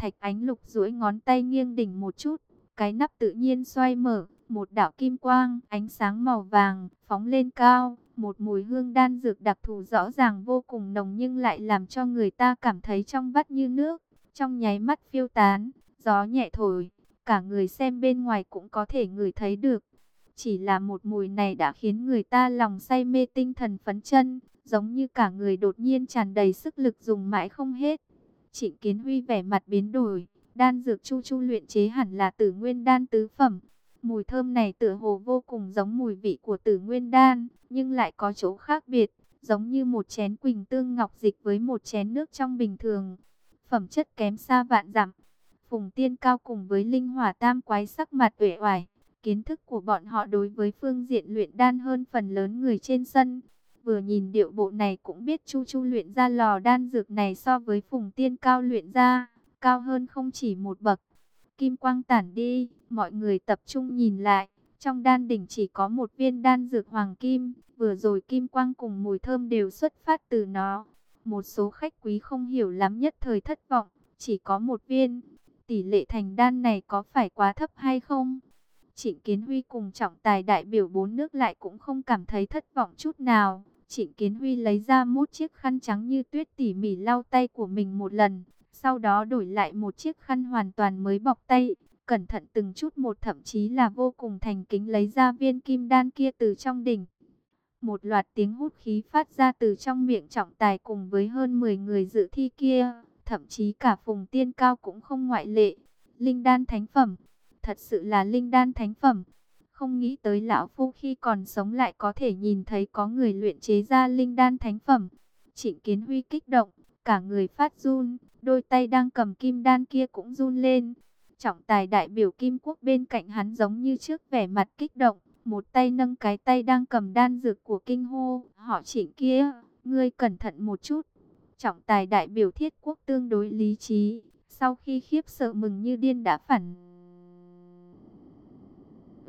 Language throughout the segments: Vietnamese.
Thạch Ánh Lục duỗi ngón tay nghiêng đỉnh một chút, cái nắp tự nhiên xoay mở, một đạo kim quang, ánh sáng màu vàng phóng lên cao, một mùi hương đan dược đặc thù rõ ràng vô cùng nồng nhưng lại làm cho người ta cảm thấy trong vắt như nước, trong nháy mắt phiêu tán, gió nhẹ thổi, cả người xem bên ngoài cũng có thể ngửi thấy được. Chỉ là một mùi này đã khiến người ta lòng say mê tinh thần phấn chân, giống như cả người đột nhiên tràn đầy sức lực dùng mãi không hết. Trịnh Kiến Huy vẻ mặt biến đổi, đan dược chu chu luyện chế hẳn là tử nguyên đan tứ phẩm. Mùi thơm này tựa hồ vô cùng giống mùi vị của tử nguyên đan, nhưng lại có chỗ khác biệt, giống như một chén quỳnh tương ngọc dịch với một chén nước trong bình thường. Phẩm chất kém xa vạn dặm. Phùng Tiên Cao cùng với Linh Hỏa Tam quái sắc mặt uể oải, kiến thức của bọn họ đối với phương diện luyện đan hơn phần lớn người trên sân. Vừa nhìn điệu bộ này cũng biết Chu Chu luyện ra lò đan dược này so với Phùng Tiên Cao luyện ra, cao hơn không chỉ một bậc. Kim quang tản đi, mọi người tập trung nhìn lại, trong đan đỉnh chỉ có một viên đan dược hoàng kim, vừa rồi kim quang cùng mùi thơm đều xuất phát từ nó. Một số khách quý không hiểu lắm nhất thời thất vọng, chỉ có một viên. Tỷ lệ thành đan này có phải quá thấp hay không? Trịnh Kiến Huy cùng trọng tài đại biểu bốn nước lại cũng không cảm thấy thất vọng chút nào. Trịnh Kiến Huy lấy ra một chiếc khăn trắng như tuyết tỉ mỉ lau tay của mình một lần, sau đó đổi lại một chiếc khăn hoàn toàn mới bọc tay, cẩn thận từng chút một thậm chí là vô cùng thành kính lấy ra viên kim đan kia từ trong đỉnh. Một loạt tiếng hút khí phát ra từ trong miệng trọng tài cùng với hơn 10 người dự thi kia, thậm chí cả phùng tiên cao cũng không ngoại lệ. Linh đan thánh phẩm, thật sự là linh đan thánh phẩm. Không nghĩ tới lão phu khi còn sống lại có thể nhìn thấy có người luyện chế ra linh đan thánh phẩm. Trịnh Kiến Huy kích động, cả người phát run, đôi tay đang cầm kim đan kia cũng run lên. Trọng tài đại biểu Kim Quốc bên cạnh hắn giống như trước vẻ mặt kích động, một tay nâng cái tay đang cầm đan dược của kinh hô, họ trịnh kia, ngươi cẩn thận một chút. Trọng tài đại biểu thiết quốc tương đối lý trí, sau khi khiếp sợ mừng như điên đã phản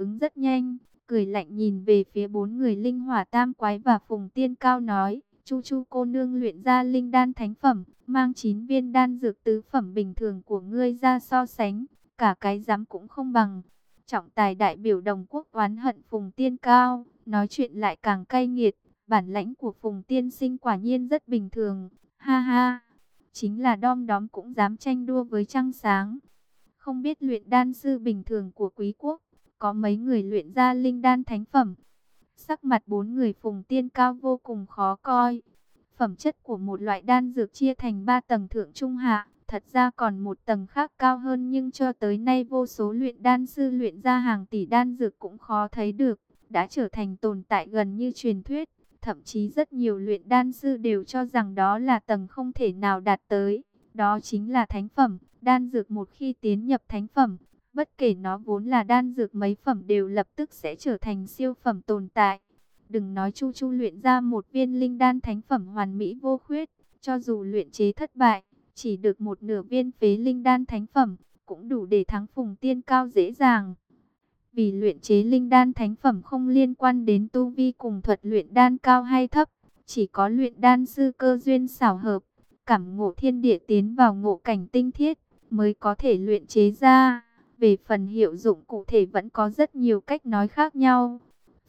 ứng rất nhanh, cười lạnh nhìn về phía bốn người linh hỏa tam quái và phùng tiên cao nói, chu chu cô nương luyện ra linh đan thánh phẩm, mang chín viên đan dược tứ phẩm bình thường của ngươi ra so sánh, cả cái dám cũng không bằng. Trọng tài đại biểu đồng quốc oán hận phùng tiên cao, nói chuyện lại càng cay nghiệt, bản lãnh của phùng tiên sinh quả nhiên rất bình thường, ha ha, chính là đom đóm cũng dám tranh đua với trăng sáng. Không biết luyện đan sư bình thường của quý quốc, có mấy người luyện ra linh đan thánh phẩm. Sắc mặt bốn người phùng tiên cao vô cùng khó coi. Phẩm chất của một loại đan dược chia thành ba tầng thượng trung hạ. Thật ra còn một tầng khác cao hơn nhưng cho tới nay vô số luyện đan sư luyện ra hàng tỷ đan dược cũng khó thấy được. Đã trở thành tồn tại gần như truyền thuyết. Thậm chí rất nhiều luyện đan sư đều cho rằng đó là tầng không thể nào đạt tới. Đó chính là thánh phẩm. Đan dược một khi tiến nhập thánh phẩm, Bất kể nó vốn là đan dược mấy phẩm đều lập tức sẽ trở thành siêu phẩm tồn tại. Đừng nói Chu Chu luyện ra một viên linh đan thánh phẩm hoàn mỹ vô khuyết, cho dù luyện chế thất bại, chỉ được một nửa viên phế linh đan thánh phẩm, cũng đủ để thắng phùng tiên cao dễ dàng. Vì luyện chế linh đan thánh phẩm không liên quan đến tu vi cùng thuật luyện đan cao hay thấp, chỉ có luyện đan sư cơ duyên xảo hợp, cảm ngộ thiên địa tiến vào ngộ cảnh tinh thiết, mới có thể luyện chế ra. Về phần hiệu dụng cụ thể vẫn có rất nhiều cách nói khác nhau.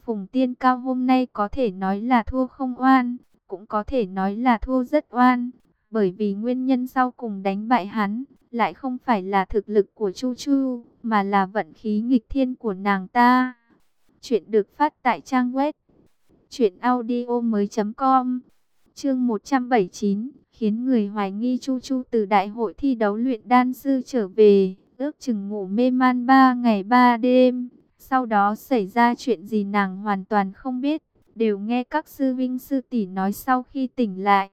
Phùng Tiên Cao hôm nay có thể nói là thua không oan, cũng có thể nói là thua rất oan. Bởi vì nguyên nhân sau cùng đánh bại hắn, lại không phải là thực lực của Chu Chu, mà là vận khí nghịch thiên của nàng ta. Chuyện được phát tại trang web truyệnaudiomoi.com. Chương 179, khiến người hoài nghi Chu Chu từ đại hội thi đấu luyện đan sư trở về ước chừng ngủ mê man ba ngày ba đêm. Sau đó xảy ra chuyện gì nàng hoàn toàn không biết, đều nghe các sư vinh sư tỷ nói sau khi tỉnh lại.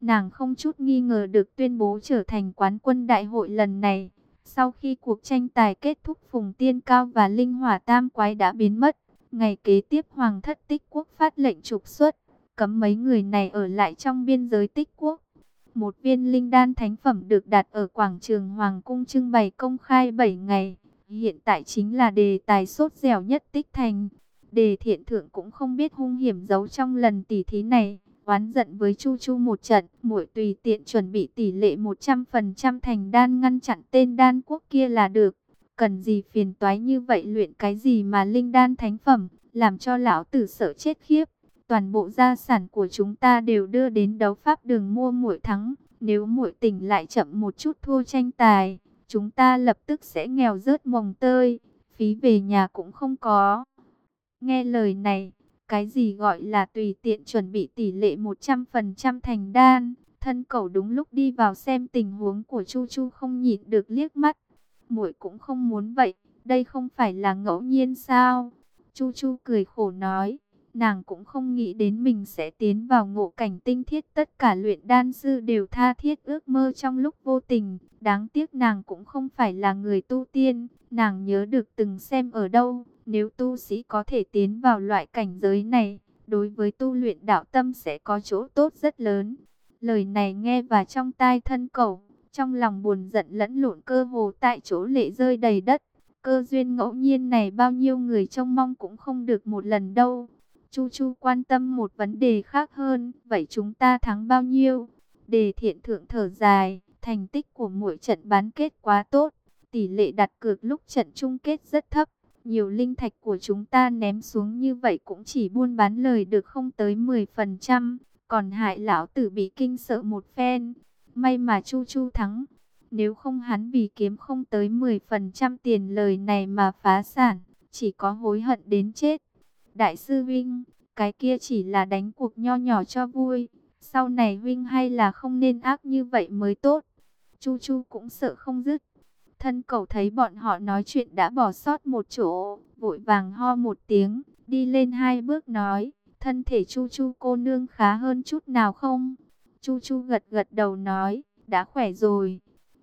Nàng không chút nghi ngờ được tuyên bố trở thành quán quân đại hội lần này. Sau khi cuộc tranh tài kết thúc Phùng Tiên Cao và Linh Hỏa Tam Quái đã biến mất, ngày kế tiếp Hoàng thất tích quốc phát lệnh trục xuất, cấm mấy người này ở lại trong biên giới tích quốc. Một viên linh đan thánh phẩm được đặt ở quảng trường Hoàng cung trưng bày công khai 7 ngày. Hiện tại chính là đề tài sốt dẻo nhất tích thành. Đề thiện thượng cũng không biết hung hiểm giấu trong lần tỉ thí này. oán giận với Chu Chu một trận, muội tùy tiện chuẩn bị tỷ lệ 100% thành đan ngăn chặn tên đan quốc kia là được. Cần gì phiền toái như vậy luyện cái gì mà linh đan thánh phẩm, làm cho lão tử sợ chết khiếp. Toàn bộ gia sản của chúng ta đều đưa đến đấu pháp đường mua muội thắng, nếu muội tỉnh lại chậm một chút thua tranh tài, chúng ta lập tức sẽ nghèo rớt mồng tơi, phí về nhà cũng không có. Nghe lời này, cái gì gọi là tùy tiện chuẩn bị tỷ lệ 100% thành đan, thân cầu đúng lúc đi vào xem tình huống của Chu Chu không nhịn được liếc mắt. Muội cũng không muốn vậy, đây không phải là ngẫu nhiên sao? Chu Chu cười khổ nói, nàng cũng không nghĩ đến mình sẽ tiến vào ngộ cảnh tinh thiết. Tất cả luyện đan sư đều tha thiết ước mơ trong lúc vô tình. Đáng tiếc nàng cũng không phải là người tu tiên. Nàng nhớ được từng xem ở đâu. Nếu tu sĩ có thể tiến vào loại cảnh giới này, đối với tu luyện đạo tâm sẽ có chỗ tốt rất lớn. Lời này nghe vào trong tai thân cầu, trong lòng buồn giận lẫn lộn cơ hồ tại chỗ lệ rơi đầy đất. Cơ duyên ngẫu nhiên này bao nhiêu người trông mong cũng không được một lần đâu. Chu Chu quan tâm một vấn đề khác hơn, vậy chúng ta thắng bao nhiêu? Đề thiện thượng thở dài, thành tích của mỗi trận bán kết quá tốt, tỷ lệ đặt cược lúc trận chung kết rất thấp. Nhiều linh thạch của chúng ta ném xuống như vậy cũng chỉ buôn bán lời được không tới 10%, còn hại lão tử bị kinh sợ một phen. May mà Chu Chu thắng, nếu không hắn vì kiếm không tới 10% tiền lời này mà phá sản, chỉ có hối hận đến chết. Đại sư Vinh, cái kia chỉ là đánh cuộc nho nhỏ cho vui. Sau này Vinh hay là không nên ác như vậy mới tốt. Chu Chu cũng sợ không dứt. Thân cầu thấy bọn họ nói chuyện đã bỏ sót một chỗ, vội vàng ho một tiếng, đi lên hai bước nói, thân thể Chu Chu cô nương khá hơn chút nào không? Chu Chu gật gật đầu nói, đã khỏe rồi.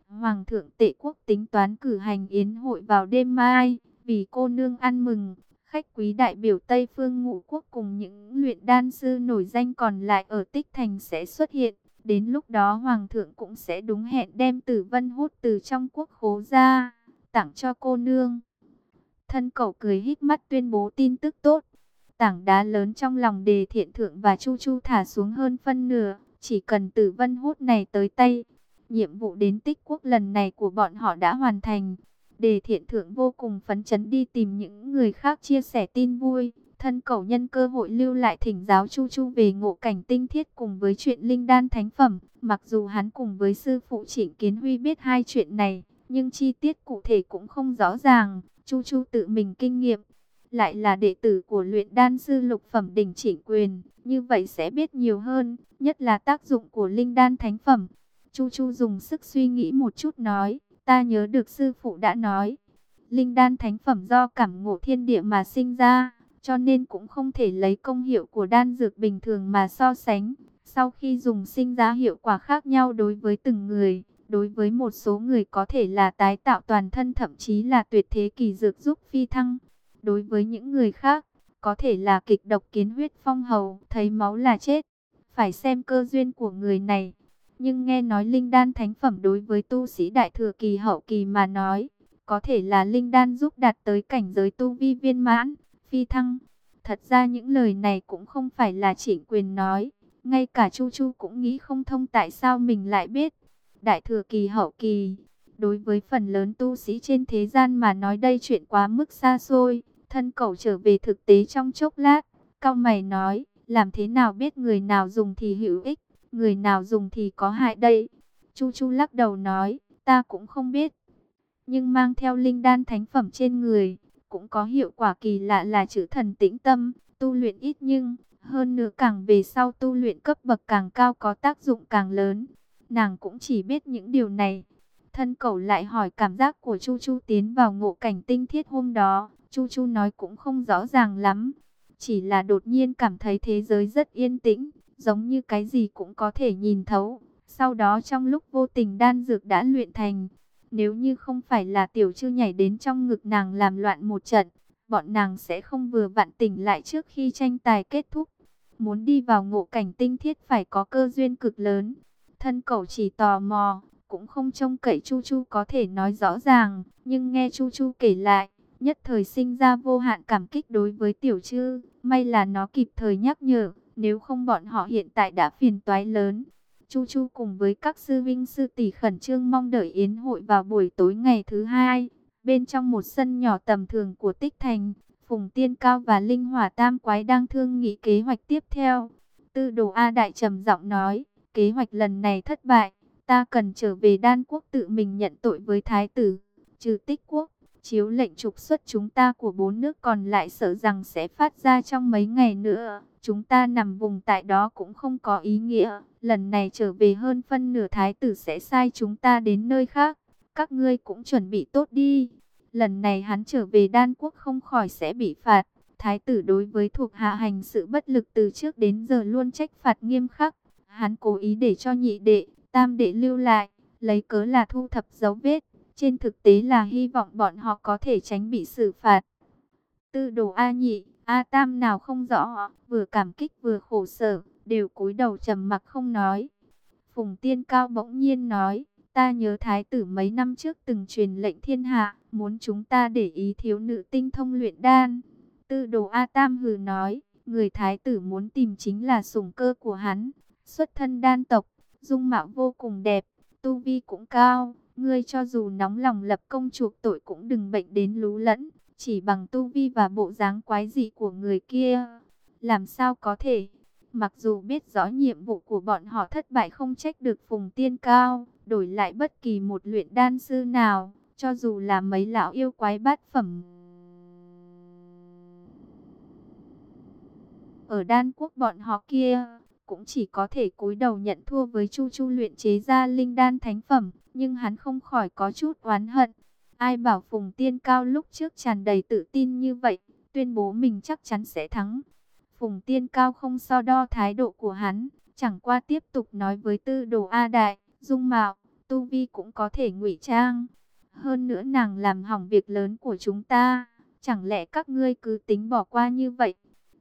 Hoàng thượng tệ quốc tính toán cử hành yến hội vào đêm mai, vì cô nương ăn mừng, khách quý đại biểu Tây Phương Ngũ Quốc cùng những luyện đan sư nổi danh còn lại ở Tích Thành sẽ xuất hiện. Đến lúc đó Hoàng thượng cũng sẽ đúng hẹn đem tử vân hút từ trong quốc khố ra, tặng cho cô nương. Thân cậu cười hít mắt tuyên bố tin tức tốt. Tảng đá lớn trong lòng đề thiện thượng và chu chu thả xuống hơn phân nửa. Chỉ cần tử vân hút này tới tay. Nhiệm vụ đến tích quốc lần này của bọn họ đã hoàn thành. Đề thiện thượng vô cùng phấn chấn đi tìm những người khác chia sẻ tin vui. Thân cầu nhân cơ hội lưu lại thỉnh giáo Chu Chu về ngộ cảnh tinh thiết cùng với chuyện linh đan thánh phẩm. Mặc dù hắn cùng với sư phụ Trịnh Kiến Huy biết hai chuyện này, nhưng chi tiết cụ thể cũng không rõ ràng. Chu Chu tự mình kinh nghiệm, lại là đệ tử của luyện đan sư lục phẩm đỉnh trịnh quyền, như vậy sẽ biết nhiều hơn, nhất là tác dụng của linh đan thánh phẩm. Chu Chu dùng sức suy nghĩ một chút nói, ta nhớ được sư phụ đã nói, linh đan thánh phẩm do cảm ngộ thiên địa mà sinh ra cho nên cũng không thể lấy công hiệu của đan dược bình thường mà so sánh. Sau khi dùng sinh ra hiệu quả khác nhau đối với từng người, đối với một số người có thể là tái tạo toàn thân thậm chí là tuyệt thế kỳ dược giúp phi thăng. Đối với những người khác, có thể là kịch độc kiến huyết phong hầu, thấy máu là chết. Phải xem cơ duyên của người này. Nhưng nghe nói linh đan thánh phẩm đối với tu sĩ đại thừa kỳ hậu kỳ mà nói, có thể là linh đan giúp đạt tới cảnh giới tu vi viên mãn phi thăng. Thật ra những lời này cũng không phải là trịnh quyền nói. Ngay cả Chu Chu cũng nghĩ không thông tại sao mình lại biết. Đại thừa kỳ hậu kỳ. Đối với phần lớn tu sĩ trên thế gian mà nói đây chuyện quá mức xa xôi. Thân cậu trở về thực tế trong chốc lát. Cao mày nói, làm thế nào biết người nào dùng thì hữu ích, người nào dùng thì có hại đây. Chu Chu lắc đầu nói, ta cũng không biết. Nhưng mang theo linh đan thánh phẩm trên người, cũng có hiệu quả kỳ lạ là chữ thần tĩnh tâm, tu luyện ít nhưng, hơn nữa càng về sau tu luyện cấp bậc càng cao có tác dụng càng lớn. Nàng cũng chỉ biết những điều này. Thân cầu lại hỏi cảm giác của Chu Chu tiến vào ngộ cảnh tinh thiết hôm đó. Chu Chu nói cũng không rõ ràng lắm. Chỉ là đột nhiên cảm thấy thế giới rất yên tĩnh, giống như cái gì cũng có thể nhìn thấu. Sau đó trong lúc vô tình đan dược đã luyện thành, nếu như không phải là tiểu chư nhảy đến trong ngực nàng làm loạn một trận, bọn nàng sẽ không vừa vặn tỉnh lại trước khi tranh tài kết thúc. Muốn đi vào ngộ cảnh tinh thiết phải có cơ duyên cực lớn. Thân cậu chỉ tò mò, cũng không trông cậy Chu Chu có thể nói rõ ràng, nhưng nghe Chu Chu kể lại, nhất thời sinh ra vô hạn cảm kích đối với tiểu chư. May là nó kịp thời nhắc nhở, nếu không bọn họ hiện tại đã phiền toái lớn. Chu Chu cùng với các sư vinh sư tỷ khẩn trương mong đợi yến hội vào buổi tối ngày thứ hai. Bên trong một sân nhỏ tầm thường của Tích Thành, Phùng Tiên Cao và Linh Hỏa Tam Quái đang thương nghị kế hoạch tiếp theo. Tư đồ A Đại trầm giọng nói, kế hoạch lần này thất bại, ta cần trở về đan quốc tự mình nhận tội với thái tử, trừ tích quốc, chiếu lệnh trục xuất chúng ta của bốn nước còn lại sợ rằng sẽ phát ra trong mấy ngày nữa. Chúng ta nằm vùng tại đó cũng không có ý nghĩa, lần này trở về hơn phân nửa thái tử sẽ sai chúng ta đến nơi khác, các ngươi cũng chuẩn bị tốt đi. Lần này hắn trở về đan quốc không khỏi sẽ bị phạt. Thái tử đối với thuộc hạ hành sự bất lực từ trước đến giờ luôn trách phạt nghiêm khắc. Hắn cố ý để cho nhị đệ, tam đệ lưu lại, lấy cớ là thu thập dấu vết. Trên thực tế là hy vọng bọn họ có thể tránh bị xử phạt. Tư đồ A nhị, A tam nào không rõ, vừa cảm kích vừa khổ sở, đều cúi đầu trầm mặc không nói. Phùng tiên cao bỗng nhiên nói, ta nhớ thái tử mấy năm trước từng truyền lệnh thiên hạ, muốn chúng ta để ý thiếu nữ tinh thông luyện đan. Tư đồ A Tam hừ nói, người thái tử muốn tìm chính là sủng cơ của hắn, xuất thân đan tộc, dung mạo vô cùng đẹp, tu vi cũng cao, ngươi cho dù nóng lòng lập công chuộc tội cũng đừng bệnh đến lú lẫn, chỉ bằng tu vi và bộ dáng quái dị của người kia. Làm sao có thể? Mặc dù biết rõ nhiệm vụ của bọn họ thất bại không trách được phùng tiên cao, đổi lại bất kỳ một luyện đan sư nào, cho dù là mấy lão yêu quái bát phẩm. Ở đan quốc bọn họ kia, cũng chỉ có thể cúi đầu nhận thua với Chu Chu luyện chế ra linh đan thánh phẩm, nhưng hắn không khỏi có chút oán hận. Ai bảo Phùng Tiên Cao lúc trước tràn đầy tự tin như vậy, tuyên bố mình chắc chắn sẽ thắng. Phùng Tiên Cao không so đo thái độ của hắn, chẳng qua tiếp tục nói với tư đồ A Đại, dung mạo, tu vi cũng có thể ngụy trang. Hơn nữa nàng làm hỏng việc lớn của chúng ta, chẳng lẽ các ngươi cứ tính bỏ qua như vậy?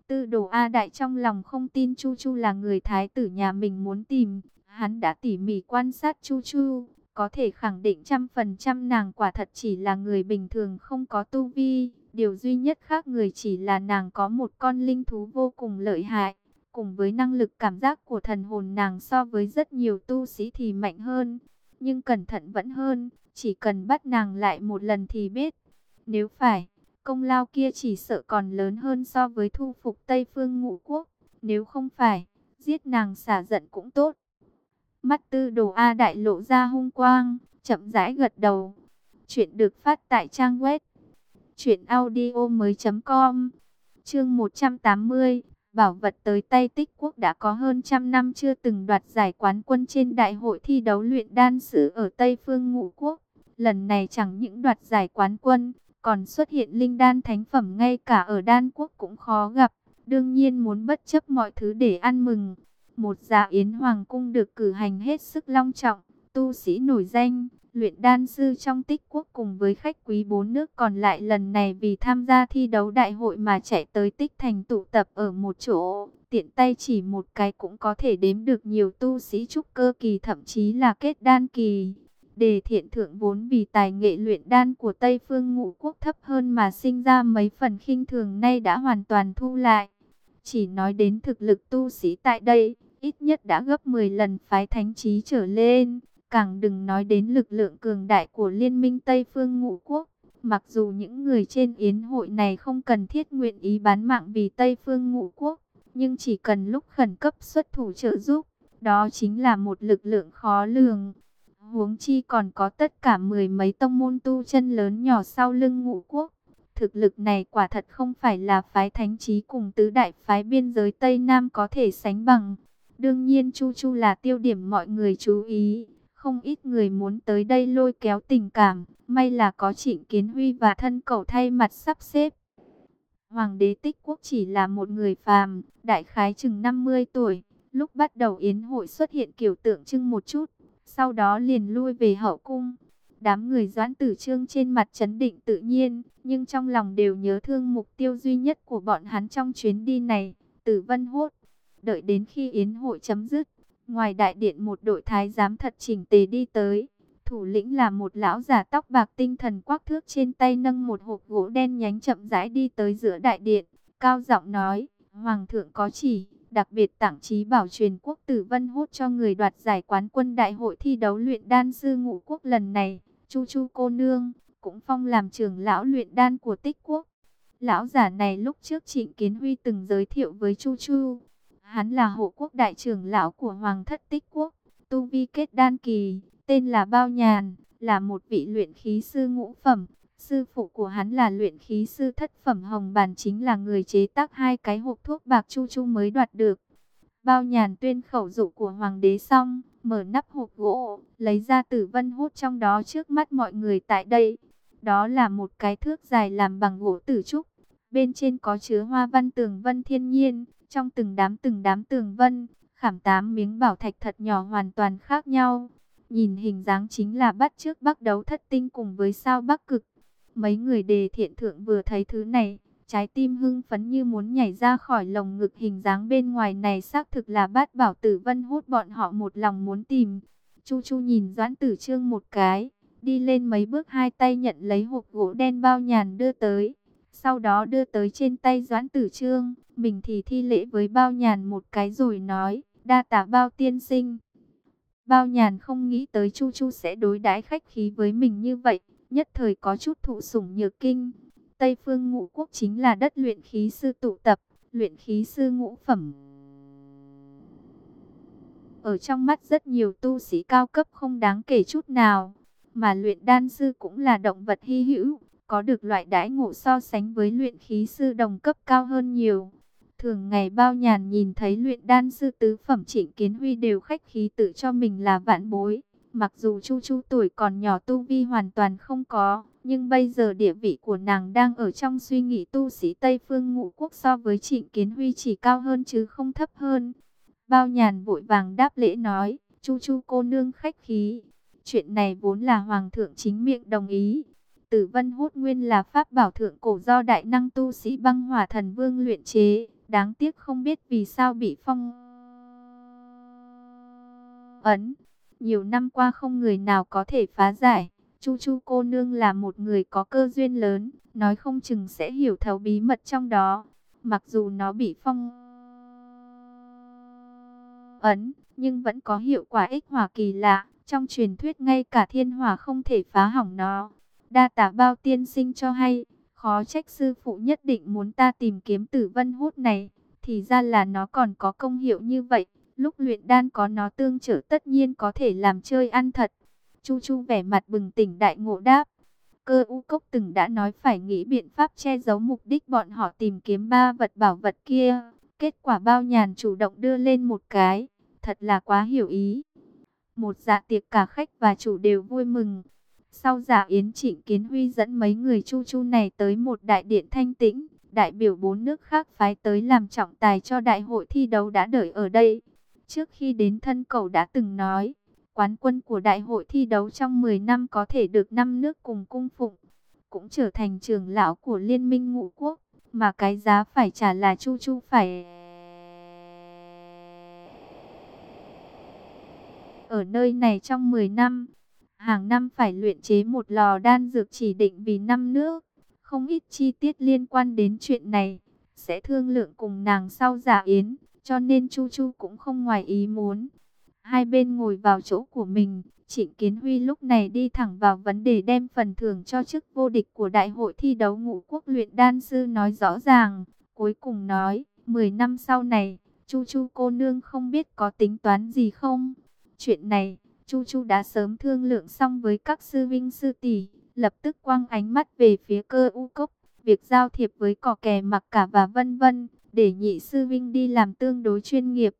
Tư đồ A Đại trong lòng không tin Chu Chu là người thái tử nhà mình muốn tìm. Hắn đã tỉ mỉ quan sát Chu Chu, có thể khẳng định trăm phần trăm nàng quả thật chỉ là người bình thường không có tu vi. Điều duy nhất khác người chỉ là nàng có một con linh thú vô cùng lợi hại. Cùng với năng lực cảm giác của thần hồn nàng so với rất nhiều tu sĩ thì mạnh hơn. Nhưng cẩn thận vẫn hơn, chỉ cần bắt nàng lại một lần thì biết. Nếu phải công lao kia chỉ sợ còn lớn hơn so với thu phục Tây Phương ngũ quốc. Nếu không phải, giết nàng xả giận cũng tốt. Mắt tư đồ A đại lộ ra hung quang, chậm rãi gật đầu. Chuyện được phát tại trang web audio mới com Chương 180 Bảo vật tới tay tích quốc đã có hơn trăm năm chưa từng đoạt giải quán quân trên đại hội thi đấu luyện đan sử ở Tây Phương Ngũ Quốc. Lần này chẳng những đoạt giải quán quân, còn xuất hiện linh đan thánh phẩm ngay cả ở đan quốc cũng khó gặp. Đương nhiên muốn bất chấp mọi thứ để ăn mừng. Một dạ yến hoàng cung được cử hành hết sức long trọng, tu sĩ nổi danh, luyện đan sư trong tích quốc cùng với khách quý bốn nước còn lại lần này vì tham gia thi đấu đại hội mà chạy tới tích thành tụ tập ở một chỗ. Tiện tay chỉ một cái cũng có thể đếm được nhiều tu sĩ trúc cơ kỳ thậm chí là kết đan kỳ. Đề thiện thượng vốn vì tài nghệ luyện đan của Tây Phương ngũ quốc thấp hơn mà sinh ra mấy phần khinh thường nay đã hoàn toàn thu lại. Chỉ nói đến thực lực tu sĩ tại đây, ít nhất đã gấp 10 lần phái thánh trí trở lên. Càng đừng nói đến lực lượng cường đại của Liên minh Tây Phương ngũ quốc. Mặc dù những người trên yến hội này không cần thiết nguyện ý bán mạng vì Tây Phương ngũ quốc, nhưng chỉ cần lúc khẩn cấp xuất thủ trợ giúp, đó chính là một lực lượng khó lường. Huống chi còn có tất cả mười mấy tông môn tu chân lớn nhỏ sau lưng ngũ quốc. Thực lực này quả thật không phải là phái thánh trí cùng tứ đại phái biên giới Tây Nam có thể sánh bằng. Đương nhiên Chu Chu là tiêu điểm mọi người chú ý. Không ít người muốn tới đây lôi kéo tình cảm. May là có trịnh kiến huy và thân cầu thay mặt sắp xếp. Hoàng đế tích quốc chỉ là một người phàm, đại khái chừng 50 tuổi. Lúc bắt đầu yến hội xuất hiện kiểu tượng trưng một chút sau đó liền lui về hậu cung. Đám người doãn tử trương trên mặt chấn định tự nhiên, nhưng trong lòng đều nhớ thương mục tiêu duy nhất của bọn hắn trong chuyến đi này, tử vân hốt. Đợi đến khi yến hội chấm dứt, ngoài đại điện một đội thái giám thật chỉnh tề đi tới. Thủ lĩnh là một lão giả tóc bạc tinh thần quắc thước trên tay nâng một hộp gỗ đen nhánh chậm rãi đi tới giữa đại điện. Cao giọng nói, Hoàng thượng có chỉ, đặc biệt tặng trí bảo truyền quốc tử vân hốt cho người đoạt giải quán quân đại hội thi đấu luyện đan sư ngũ quốc lần này. Chu Chu cô nương cũng phong làm trưởng lão luyện đan của tích quốc. Lão giả này lúc trước Trịnh Kiến Huy từng giới thiệu với Chu Chu. Hắn là hộ quốc đại trưởng lão của Hoàng thất tích quốc, tu vi kết đan kỳ, tên là Bao Nhàn, là một vị luyện khí sư ngũ phẩm. Sư phụ của hắn là luyện khí sư thất phẩm Hồng Bàn chính là người chế tác hai cái hộp thuốc bạc Chu Chu mới đoạt được. Bao Nhàn tuyên khẩu dụ của Hoàng đế xong, mở nắp hộp gỗ, lấy ra tử vân hút trong đó trước mắt mọi người tại đây. Đó là một cái thước dài làm bằng gỗ tử trúc. Bên trên có chứa hoa văn tường vân thiên nhiên, trong từng đám từng đám tường vân, khảm tám miếng bảo thạch thật nhỏ hoàn toàn khác nhau. Nhìn hình dáng chính là bắt trước bắc đấu thất tinh cùng với sao bắc cực. Mấy người đề thiện thượng vừa thấy thứ này, trái tim hưng phấn như muốn nhảy ra khỏi lồng ngực hình dáng bên ngoài này xác thực là bát bảo tử vân hút bọn họ một lòng muốn tìm. Chu Chu nhìn Doãn Tử Trương một cái, đi lên mấy bước hai tay nhận lấy hộp gỗ đen bao nhàn đưa tới. Sau đó đưa tới trên tay Doãn Tử Trương, mình thì thi lễ với bao nhàn một cái rồi nói, đa tả bao tiên sinh. Bao nhàn không nghĩ tới Chu Chu sẽ đối đãi khách khí với mình như vậy, nhất thời có chút thụ sủng nhược kinh. Tây phương ngũ quốc chính là đất luyện khí sư tụ tập, luyện khí sư ngũ phẩm. Ở trong mắt rất nhiều tu sĩ cao cấp không đáng kể chút nào, mà luyện đan sư cũng là động vật hy hữu, có được loại đãi ngộ so sánh với luyện khí sư đồng cấp cao hơn nhiều. Thường ngày bao nhàn nhìn thấy luyện đan sư tứ phẩm trịnh kiến huy đều khách khí tự cho mình là vạn bối. Mặc dù Chu Chu tuổi còn nhỏ tu vi hoàn toàn không có, nhưng bây giờ địa vị của nàng đang ở trong suy nghĩ tu sĩ Tây Phương Ngũ Quốc so với Trịnh Kiến Huy chỉ cao hơn chứ không thấp hơn. Bao nhàn vội vàng đáp lễ nói, Chu Chu cô nương khách khí. Chuyện này vốn là Hoàng thượng chính miệng đồng ý. Tử vân hốt nguyên là pháp bảo thượng cổ do đại năng tu sĩ băng hỏa thần vương luyện chế. Đáng tiếc không biết vì sao bị phong ấn. Nhiều năm qua không người nào có thể phá giải. Chu Chu cô nương là một người có cơ duyên lớn, nói không chừng sẽ hiểu thấu bí mật trong đó. Mặc dù nó bị phong ấn, nhưng vẫn có hiệu quả ích hỏa kỳ lạ. Trong truyền thuyết ngay cả thiên hỏa không thể phá hỏng nó. Đa tả bao tiên sinh cho hay, khó trách sư phụ nhất định muốn ta tìm kiếm tử vân hút này. Thì ra là nó còn có công hiệu như vậy. Lúc luyện đan có nó tương trợ tất nhiên có thể làm chơi ăn thật. Chu Chu vẻ mặt bừng tỉnh đại ngộ đáp. Cơ u cốc từng đã nói phải nghĩ biện pháp che giấu mục đích bọn họ tìm kiếm ba vật bảo vật kia. Kết quả bao nhàn chủ động đưa lên một cái. Thật là quá hiểu ý. Một dạ tiệc cả khách và chủ đều vui mừng. Sau giả yến trịnh kiến huy dẫn mấy người chu chu này tới một đại điện thanh tĩnh. Đại biểu bốn nước khác phái tới làm trọng tài cho đại hội thi đấu đã đợi ở đây. Trước khi đến thân cầu đã từng nói, quán quân của đại hội thi đấu trong 10 năm có thể được năm nước cùng cung phụng, cũng trở thành trưởng lão của liên minh ngũ quốc, mà cái giá phải trả là chu chu phải... Ở nơi này trong 10 năm, hàng năm phải luyện chế một lò đan dược chỉ định vì năm nước, không ít chi tiết liên quan đến chuyện này, sẽ thương lượng cùng nàng sau giả yến, cho nên Chu Chu cũng không ngoài ý muốn. Hai bên ngồi vào chỗ của mình, Trịnh Kiến Huy lúc này đi thẳng vào vấn đề đem phần thưởng cho chức vô địch của Đại hội thi đấu ngũ quốc luyện đan sư nói rõ ràng. Cuối cùng nói, 10 năm sau này, Chu Chu cô nương không biết có tính toán gì không? Chuyện này, Chu Chu đã sớm thương lượng xong với các sư vinh sư tỷ, lập tức quăng ánh mắt về phía cơ u cốc, việc giao thiệp với cỏ kè mặc cả và vân vân, để nhị sư vinh đi làm tương đối chuyên nghiệp.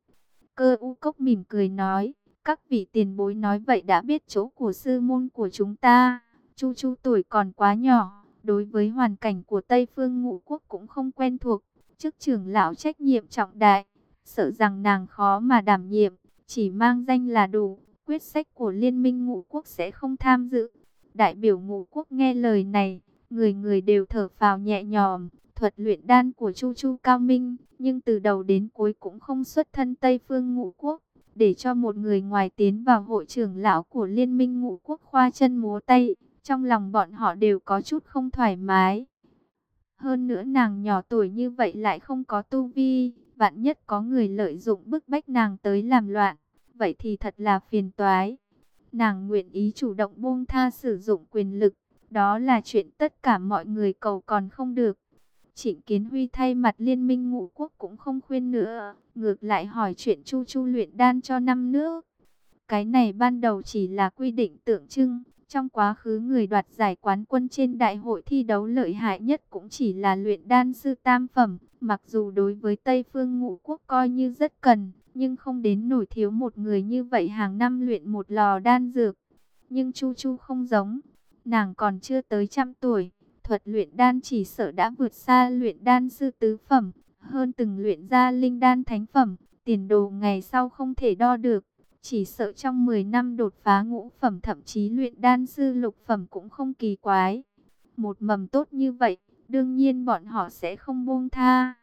Cơ u cốc mỉm cười nói, các vị tiền bối nói vậy đã biết chỗ của sư môn của chúng ta. Chu Chu tuổi còn quá nhỏ, đối với hoàn cảnh của Tây Phương Ngũ Quốc cũng không quen thuộc. Chức trưởng lão trách nhiệm trọng đại, sợ rằng nàng khó mà đảm nhiệm, chỉ mang danh là đủ. Quyết sách của Liên minh Ngũ Quốc sẽ không tham dự. Đại biểu Ngũ Quốc nghe lời này, người người đều thở phào nhẹ nhõm. Thuật luyện đan của Chu Chu cao minh, nhưng từ đầu đến cuối cũng không xuất thân Tây Phương Ngũ Quốc, để cho một người ngoài tiến vào hội trưởng lão của Liên minh Ngũ Quốc khoa chân múa tay, trong lòng bọn họ đều có chút không thoải mái. Hơn nữa nàng nhỏ tuổi như vậy lại không có tu vi, vạn nhất có người lợi dụng bức bách nàng tới làm loạn, vậy thì thật là phiền toái. Nàng nguyện ý chủ động buông tha sử dụng quyền lực, đó là chuyện tất cả mọi người cầu còn không được. Trịnh Kiến Huy thay mặt liên minh ngũ quốc cũng không khuyên nữa, ngược lại hỏi chuyện Chu Chu luyện đan cho năm nước. Cái này ban đầu chỉ là quy định tượng trưng, trong quá khứ người đoạt giải quán quân trên đại hội thi đấu lợi hại nhất cũng chỉ là luyện đan sư tam phẩm, mặc dù đối với Tây Phương ngũ quốc coi như rất cần, nhưng không đến nổi thiếu một người như vậy hàng năm luyện một lò đan dược. Nhưng Chu Chu không giống, nàng còn chưa tới trăm tuổi, thuật luyện đan chỉ sợ đã vượt xa luyện đan sư tứ phẩm, hơn từng luyện ra linh đan thánh phẩm, tiền đồ ngày sau không thể đo được. Chỉ sợ trong 10 năm đột phá ngũ phẩm thậm chí luyện đan sư lục phẩm cũng không kỳ quái. Một mầm tốt như vậy, đương nhiên bọn họ sẽ không buông tha.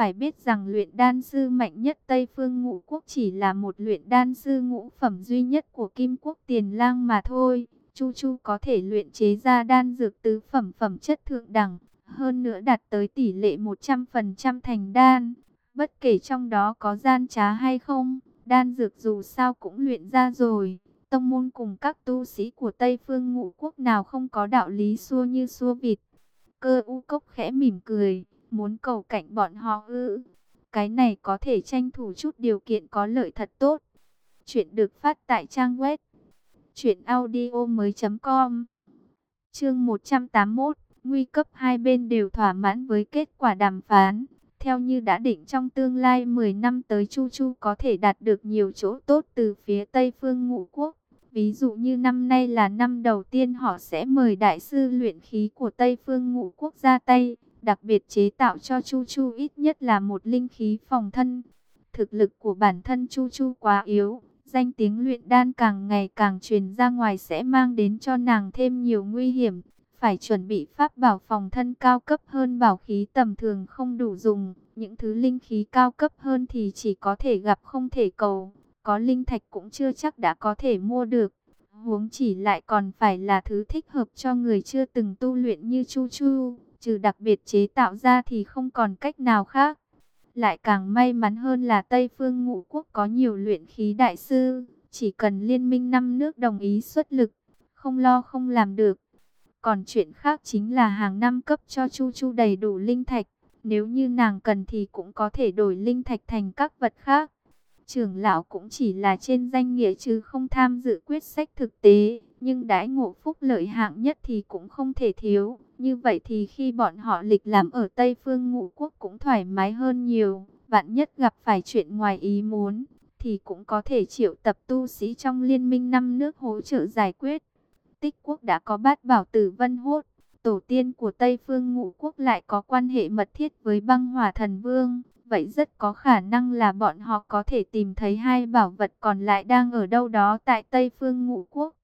Phải biết rằng luyện đan sư mạnh nhất Tây Phương Ngũ Quốc chỉ là một luyện đan sư ngũ phẩm duy nhất của Kim Quốc Tiền Lang mà thôi. Chu Chu có thể luyện chế ra đan dược tứ phẩm phẩm chất thượng đẳng, hơn nữa đạt tới tỷ lệ 100% thành đan. Bất kể trong đó có gian trá hay không, đan dược dù sao cũng luyện ra rồi. Tông môn cùng các tu sĩ của Tây Phương Ngũ Quốc nào không có đạo lý xua như xua vịt. Cơ u cốc khẽ mỉm cười, muốn cầu cạnh bọn họ ư. Cái này có thể tranh thủ chút điều kiện có lợi thật tốt. Chuyện được phát tại trang web truyệnaudiomoi.com. Chương 181, nguy cấp hai bên đều thỏa mãn với kết quả đàm phán. Theo như đã định trong tương lai 10 năm tới Chu Chu có thể đạt được nhiều chỗ tốt từ phía Tây Phương Ngũ Quốc. Ví dụ như năm nay là năm đầu tiên họ sẽ mời đại sư luyện khí của Tây Phương Ngũ Quốc ra tay, đặc biệt chế tạo cho Chu Chu ít nhất là một linh khí phòng thân. Thực lực của bản thân Chu Chu quá yếu, danh tiếng luyện đan càng ngày càng truyền ra ngoài sẽ mang đến cho nàng thêm nhiều nguy hiểm. Phải chuẩn bị pháp bảo phòng thân cao cấp hơn bảo khí tầm thường không đủ dùng. Những thứ linh khí cao cấp hơn thì chỉ có thể gặp không thể cầu. Có linh thạch cũng chưa chắc đã có thể mua được. Huống chỉ lại còn phải là thứ thích hợp cho người chưa từng tu luyện như Chu Chu. Trừ đặc biệt chế tạo ra thì không còn cách nào khác. Lại càng may mắn hơn là Tây Phương Ngũ Quốc có nhiều luyện khí đại sư. Chỉ cần liên minh năm nước đồng ý xuất lực, không lo không làm được. Còn chuyện khác chính là hàng năm cấp cho Chu Chu đầy đủ linh thạch. Nếu như nàng cần thì cũng có thể đổi linh thạch thành các vật khác. Trưởng lão cũng chỉ là trên danh nghĩa chứ không tham dự quyết sách thực tế. Nhưng đãi ngộ phúc lợi hạng nhất thì cũng không thể thiếu. Như vậy thì khi bọn họ lịch làm ở Tây Phương Ngũ Quốc cũng thoải mái hơn nhiều. Vạn nhất gặp phải chuyện ngoài ý muốn, thì cũng có thể triệu tập tu sĩ trong liên minh năm nước hỗ trợ giải quyết. Tích quốc đã có bát bảo tử vân hốt, tổ tiên của Tây Phương Ngũ Quốc lại có quan hệ mật thiết với băng hỏa thần vương. Vậy rất có khả năng là bọn họ có thể tìm thấy hai bảo vật còn lại đang ở đâu đó tại Tây Phương Ngũ Quốc.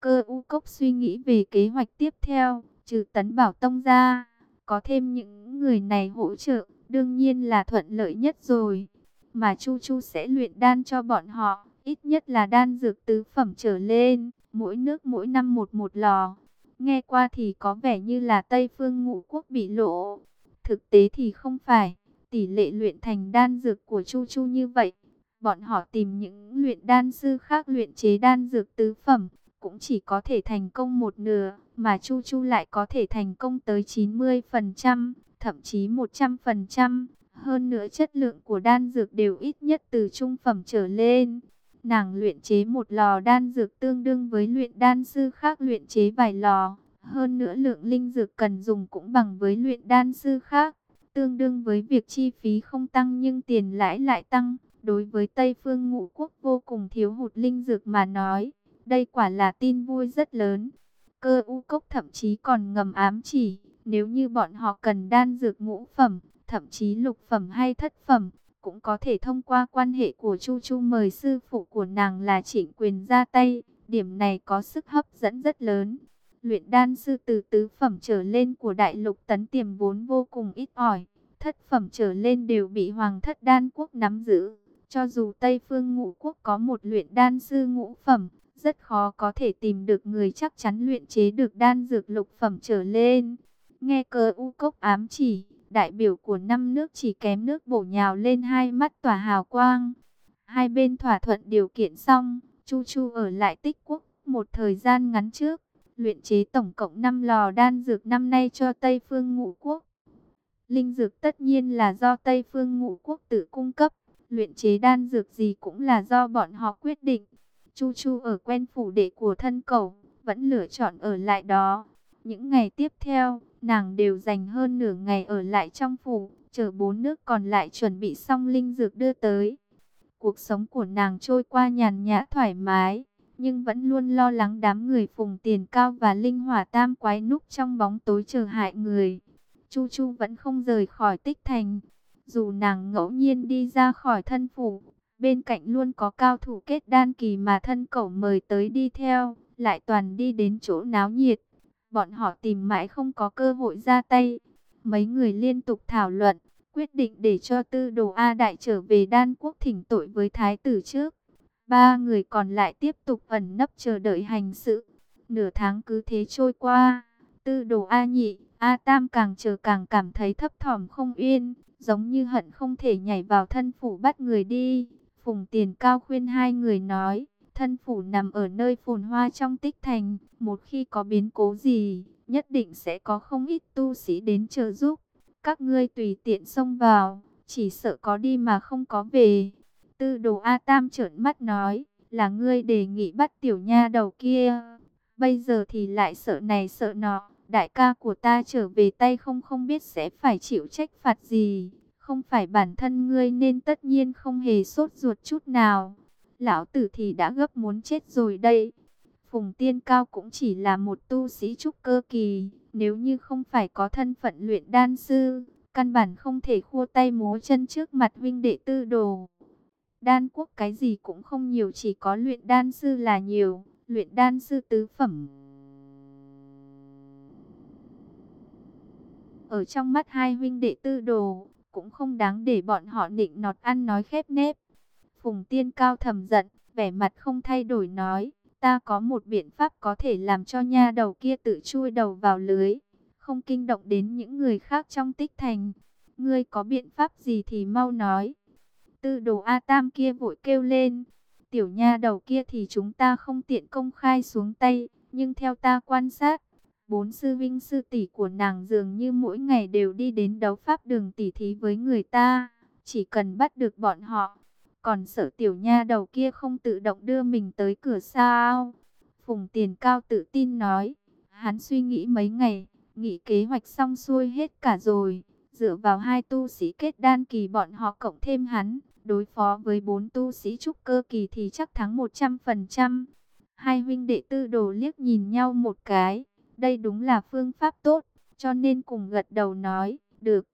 Cơ u cốc suy nghĩ về kế hoạch tiếp theo, trừ tấn bảo tông ra, có thêm những người này hỗ trợ, đương nhiên là thuận lợi nhất rồi. Mà Chu Chu sẽ luyện đan cho bọn họ, ít nhất là đan dược tứ phẩm trở lên, mỗi nước mỗi năm một một lò. Nghe qua thì có vẻ như là Tây Phương Ngũ Quốc bị lộ. Thực tế thì không phải, tỷ lệ luyện thành đan dược của Chu Chu như vậy. Bọn họ tìm những luyện đan sư khác luyện chế đan dược tứ phẩm, cũng chỉ có thể thành công một nửa, mà Chu Chu lại có thể thành công tới 90%, thậm chí 100%. Hơn nữa chất lượng của đan dược đều ít nhất từ trung phẩm trở lên. Nàng luyện chế một lò đan dược tương đương với luyện đan sư khác luyện chế vài lò. Hơn nữa lượng linh dược cần dùng cũng bằng với luyện đan sư khác. Tương đương với việc chi phí không tăng nhưng tiền lãi lại tăng. Đối với Tây Phương Ngũ Quốc vô cùng thiếu hụt linh dược mà nói. Đây quả là tin vui rất lớn. Cơ u cốc thậm chí còn ngầm ám chỉ. Nếu như bọn họ cần đan dược ngũ phẩm, thậm chí lục phẩm hay thất phẩm, cũng có thể thông qua quan hệ của Chu Chu mời sư phụ của nàng là Trịnh Quyền ra tay. Điểm này có sức hấp dẫn rất lớn. Luyện đan sư từ tứ phẩm trở lên của đại lục tấn tiềm vốn vô cùng ít ỏi. Thất phẩm trở lên đều bị hoàng thất đan quốc nắm giữ. Cho dù Tây Phương ngũ quốc có một luyện đan sư ngũ phẩm, rất khó có thể tìm được người chắc chắn luyện chế được đan dược lục phẩm trở lên. Nghe cờ u cốc ám chỉ, đại biểu của năm nước chỉ kém nước bổ nhào lên hai mắt tỏa hào quang. Hai bên thỏa thuận điều kiện xong, Chu Chu ở lại tích quốc một thời gian ngắn trước, luyện chế tổng cộng 5 lò đan dược năm nay cho Tây Phương Ngũ Quốc. Linh dược tất nhiên là do Tây Phương Ngũ Quốc tự cung cấp, luyện chế đan dược gì cũng là do bọn họ quyết định. Chu Chu ở quen phủ đệ của thân cầu, vẫn lựa chọn ở lại đó. Những ngày tiếp theo, nàng đều dành hơn nửa ngày ở lại trong phủ, chờ bốn nước còn lại chuẩn bị xong linh dược đưa tới. Cuộc sống của nàng trôi qua nhàn nhã thoải mái, nhưng vẫn luôn lo lắng đám người phùng tiền cao và linh hỏa tam quái núp trong bóng tối chờ hại người. Chu Chu vẫn không rời khỏi tích thành, dù nàng ngẫu nhiên đi ra khỏi thân phủ, bên cạnh luôn có cao thủ kết đan kỳ mà thân cẩu mời tới đi theo, lại toàn đi đến chỗ náo nhiệt. Bọn họ tìm mãi không có cơ hội ra tay. Mấy người liên tục thảo luận, quyết định để cho tư đồ A Đại trở về đan quốc thỉnh tội với thái tử trước. Ba người còn lại tiếp tục ẩn nấp chờ đợi hành sự. Nửa tháng cứ thế trôi qua, tư đồ A Nhị, A Tam càng chờ càng cảm thấy thấp thỏm không yên, giống như hận không thể nhảy vào thân phủ bắt người đi. Phùng Tiền Cao khuyên hai người nói, thân phủ nằm ở nơi phồn hoa trong tích thành, một khi có biến cố gì, nhất định sẽ có không ít tu sĩ đến trợ giúp. Các ngươi tùy tiện xông vào, chỉ sợ có đi mà không có về. Tư đồ A Tam trợn mắt nói, là ngươi đề nghị bắt tiểu nha đầu kia. Bây giờ thì lại sợ này sợ nọ, đại ca của ta trở về tay không không biết sẽ phải chịu trách phạt gì. Không phải bản thân ngươi nên tất nhiên không hề sốt ruột chút nào. Lão tử thì đã gấp muốn chết rồi đây. Phùng Tiên Cao cũng chỉ là một tu sĩ trúc cơ kỳ. Nếu như không phải có thân phận luyện đan sư, căn bản không thể khua tay múa chân trước mặt huynh đệ tư đồ. Đan quốc cái gì cũng không nhiều chỉ có luyện đan sư là nhiều, luyện đan sư tứ phẩm. Ở trong mắt hai huynh đệ tư đồ, cũng không đáng để bọn họ nịnh nọt ăn nói khép nép. Phùng Tiên Cao thầm giận, vẻ mặt không thay đổi nói, ta có một biện pháp có thể làm cho nha đầu kia tự chui đầu vào lưới, không kinh động đến những người khác trong tích thành. Ngươi có biện pháp gì thì mau nói. Tư đồ A Tam kia vội kêu lên, tiểu nha đầu kia thì chúng ta không tiện công khai xuống tay, nhưng theo ta quan sát, bốn sư vinh sư tỷ của nàng dường như mỗi ngày đều đi đến đấu pháp đường tỷ thí với người ta, chỉ cần bắt được bọn họ, còn sợ tiểu nha đầu kia không tự động đưa mình tới cửa sao? Phùng Tiền Cao tự tin nói. Hắn suy nghĩ mấy ngày, nghĩ kế hoạch xong xuôi hết cả rồi. Dựa vào hai tu sĩ kết đan kỳ bọn họ cộng thêm hắn, đối phó với bốn tu sĩ trúc cơ kỳ thì chắc thắng 100%. Hai huynh đệ tư đồ liếc nhìn nhau một cái. Đây đúng là phương pháp tốt, cho nên cùng gật đầu nói, được,